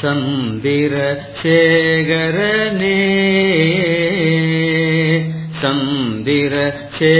സന്ദിര ശേഖരനേ സന്ദിര ശേ